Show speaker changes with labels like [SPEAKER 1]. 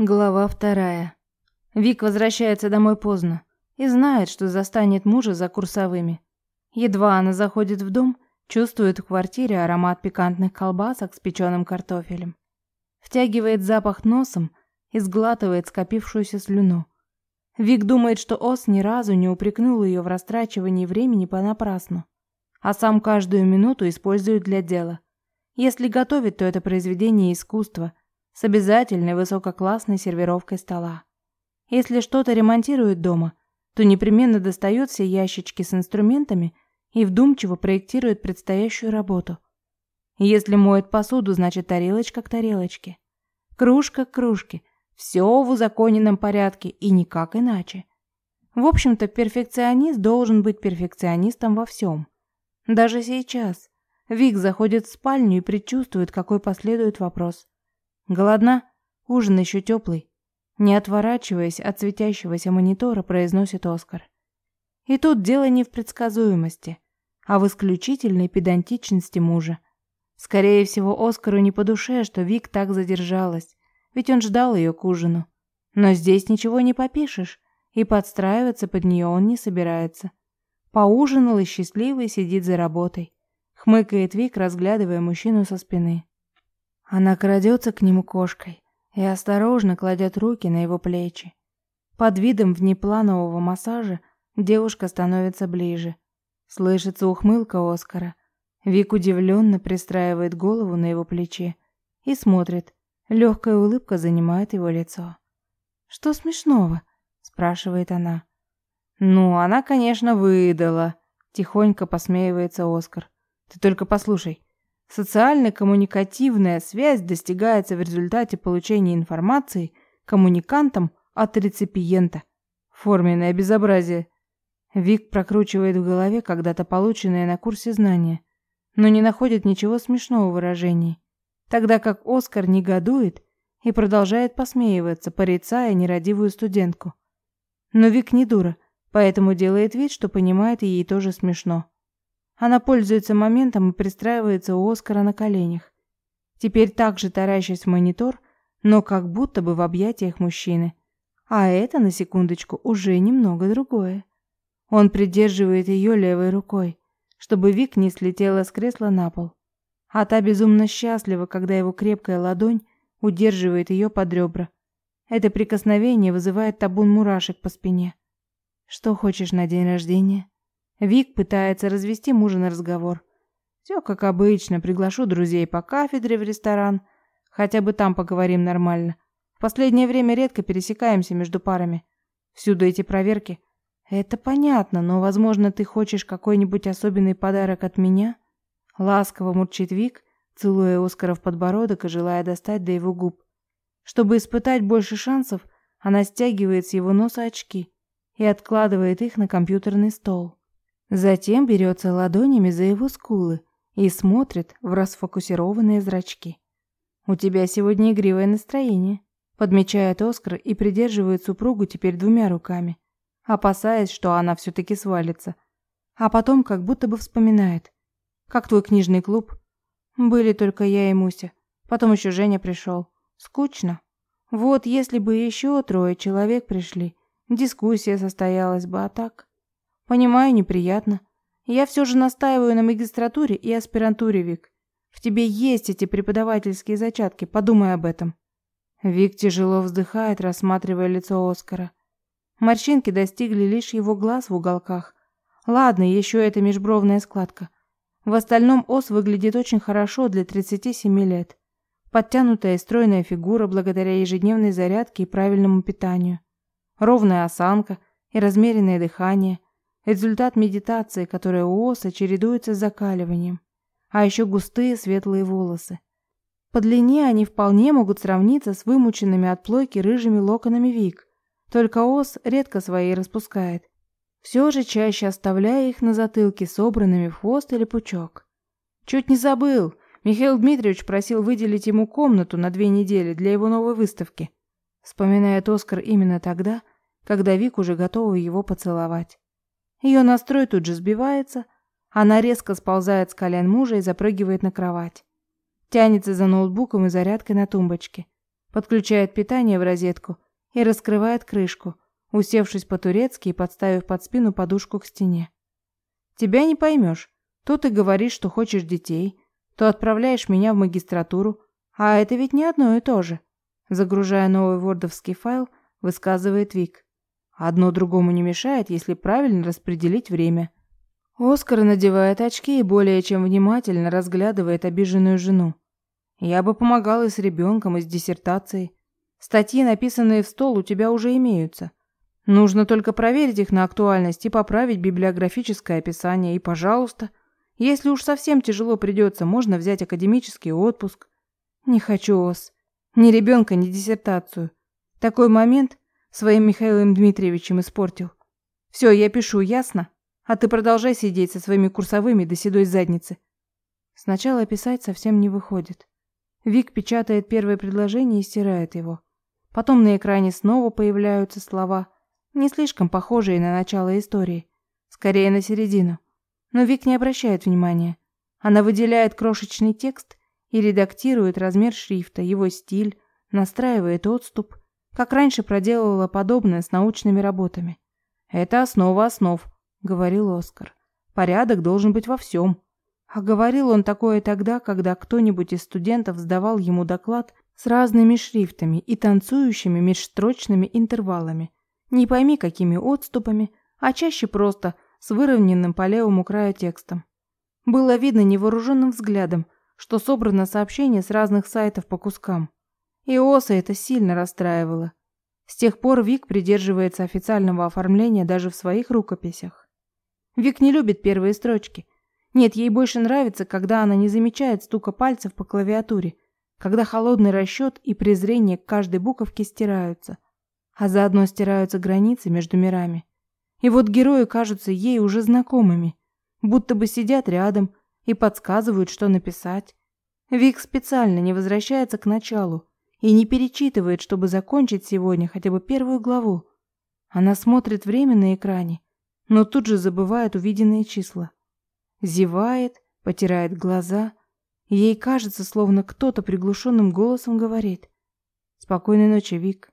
[SPEAKER 1] Глава вторая. Вик возвращается домой поздно и знает, что застанет мужа за курсовыми. Едва она заходит в дом, чувствует в квартире аромат пикантных колбасок с печеным картофелем. Втягивает запах носом и сглатывает скопившуюся слюну. Вик думает, что Ос ни разу не упрекнул ее в растрачивании времени понапрасну, а сам каждую минуту использует для дела. Если готовит, то это произведение искусства, с обязательной высококлассной сервировкой стола. Если что-то ремонтирует дома, то непременно достает все ящички с инструментами и вдумчиво проектирует предстоящую работу. Если моет посуду, значит тарелочка к тарелочке, кружка к кружке, все в узаконенном порядке и никак иначе. В общем-то, перфекционист должен быть перфекционистом во всем. Даже сейчас Вик заходит в спальню и предчувствует, какой последует вопрос. Голодна? Ужин еще теплый. Не отворачиваясь от светящегося монитора, произносит Оскар. И тут дело не в предсказуемости, а в исключительной педантичности мужа. Скорее всего, Оскару не по душе, что Вик так задержалась, ведь он ждал ее к ужину. Но здесь ничего не попишешь, и подстраиваться под нее он не собирается. Поужинал и счастливый сидит за работой. Хмыкает Вик, разглядывая мужчину со спины. Она крадется к нему кошкой и осторожно кладет руки на его плечи. Под видом внепланового массажа девушка становится ближе. Слышится ухмылка Оскара. Вик удивленно пристраивает голову на его плече и смотрит. Легкая улыбка занимает его лицо. «Что смешного?» – спрашивает она. «Ну, она, конечно, выдала», – тихонько посмеивается Оскар. «Ты только послушай. Социально-коммуникативная связь достигается в результате получения информации коммуникантом от реципиента. Форменное безобразие. Вик прокручивает в голове когда-то полученное на курсе знания, но не находит ничего смешного в выражении, тогда как Оскар негодует и продолжает посмеиваться, порицая нерадивую студентку. Но Вик не дура, поэтому делает вид, что понимает и ей тоже смешно. Она пользуется моментом и пристраивается у Оскара на коленях. Теперь также таращась в монитор, но как будто бы в объятиях мужчины. А это, на секундочку, уже немного другое. Он придерживает ее левой рукой, чтобы Вик не слетела с кресла на пол. А та безумно счастлива, когда его крепкая ладонь удерживает ее под ребра. Это прикосновение вызывает табун мурашек по спине. «Что хочешь на день рождения?» Вик пытается развести мужа на разговор. Все как обычно, приглашу друзей по кафедре в ресторан. Хотя бы там поговорим нормально. В последнее время редко пересекаемся между парами. Всюду эти проверки. Это понятно, но, возможно, ты хочешь какой-нибудь особенный подарок от меня? Ласково мурчит Вик, целуя Оскара в подбородок и желая достать до его губ. Чтобы испытать больше шансов, она стягивает с его носа очки и откладывает их на компьютерный стол. Затем берется ладонями за его скулы и смотрит в расфокусированные зрачки. «У тебя сегодня игривое настроение», — подмечает Оскар и придерживает супругу теперь двумя руками, опасаясь, что она все-таки свалится. А потом как будто бы вспоминает. «Как твой книжный клуб?» «Были только я и Муся. Потом еще Женя пришел. Скучно. Вот если бы еще трое человек пришли, дискуссия состоялась бы, а так...» Понимаю, неприятно. Я все же настаиваю на магистратуре и аспирантуре, Вик. В тебе есть эти преподавательские зачатки, подумай об этом. Вик тяжело вздыхает, рассматривая лицо Оскара. Морщинки достигли лишь его глаз в уголках. Ладно, еще эта межбровная складка. В остальном Ос выглядит очень хорошо для 37 лет. Подтянутая и стройная фигура благодаря ежедневной зарядке и правильному питанию. Ровная осанка и размеренное дыхание – Результат медитации, которая у Оса чередуется с закаливанием. А еще густые светлые волосы. По длине они вполне могут сравниться с вымученными от плойки рыжими локонами Вик. Только Ос редко свои распускает. Все же чаще оставляя их на затылке собранными в хвост или пучок. Чуть не забыл. Михаил Дмитриевич просил выделить ему комнату на две недели для его новой выставки. Вспоминает Оскар именно тогда, когда Вик уже готова его поцеловать. Ее настрой тут же сбивается, она резко сползает с колен мужа и запрыгивает на кровать. Тянется за ноутбуком и зарядкой на тумбочке. подключает питание в розетку и раскрывает крышку, усевшись по-турецки и подставив под спину подушку к стене. Тебя не поймешь. То ты говоришь, что хочешь детей, то отправляешь меня в магистратуру, а это ведь не одно и то же. Загружая новый вордовский файл, высказывает Вик. Одно другому не мешает, если правильно распределить время. Оскар надевает очки и более чем внимательно разглядывает обиженную жену. Я бы помогал и с ребенком, и с диссертацией. Статьи, написанные в стол, у тебя уже имеются. Нужно только проверить их на актуальность и поправить библиографическое описание. И, пожалуйста, если уж совсем тяжело придется, можно взять академический отпуск. Не хочу, Ос. Ни ребенка, ни диссертацию. Такой момент своим Михаилом Дмитриевичем испортил. Все, я пишу, ясно? А ты продолжай сидеть со своими курсовыми до седой задницы. Сначала писать совсем не выходит. Вик печатает первое предложение и стирает его. Потом на экране снова появляются слова, не слишком похожие на начало истории, скорее на середину. Но Вик не обращает внимания. Она выделяет крошечный текст и редактирует размер шрифта, его стиль, настраивает отступ, как раньше проделывала подобное с научными работами. «Это основа основ», — говорил Оскар. «Порядок должен быть во всем». А говорил он такое тогда, когда кто-нибудь из студентов сдавал ему доклад с разными шрифтами и танцующими межстрочными интервалами. Не пойми, какими отступами, а чаще просто с выровненным по левому краю текстом. Было видно невооруженным взглядом, что собрано сообщение с разных сайтов по кускам. И Оса это сильно расстраивало. С тех пор Вик придерживается официального оформления даже в своих рукописях. Вик не любит первые строчки – нет, ей больше нравится, когда она не замечает стука пальцев по клавиатуре, когда холодный расчет и презрение к каждой буковке стираются, а заодно стираются границы между мирами. И вот герои кажутся ей уже знакомыми, будто бы сидят рядом и подсказывают, что написать. Вик специально не возвращается к началу и не перечитывает, чтобы закончить сегодня хотя бы первую главу. Она смотрит время на экране, но тут же забывает увиденные числа зевает, потирает глаза. Ей кажется, словно кто-то приглушенным голосом говорит. «Спокойной ночи, Вик».